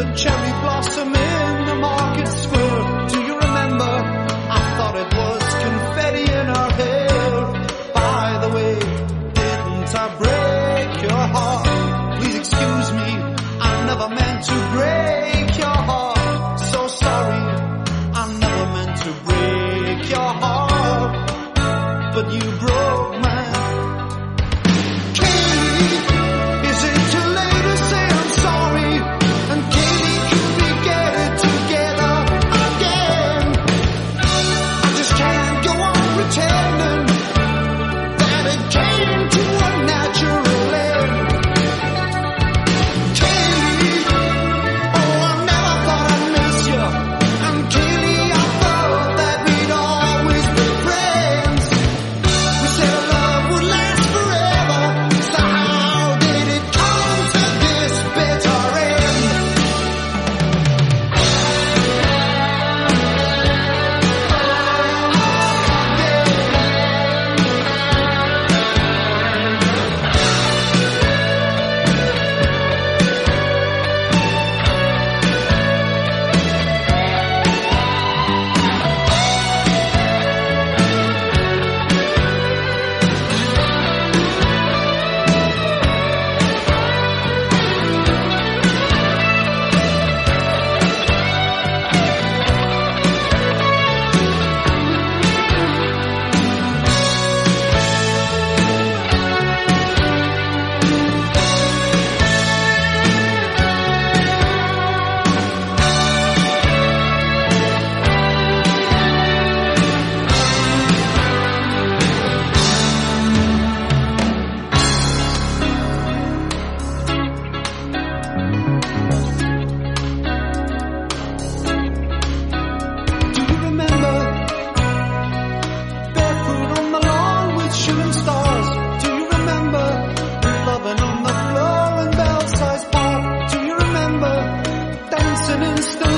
the cherry blossom in the market square. Do you remember? I thought it was confetti in our hair. By the way, didn't I break your heart? Please excuse me, I never meant to break your heart. So sorry, I never meant to break your heart. But you broke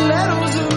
medals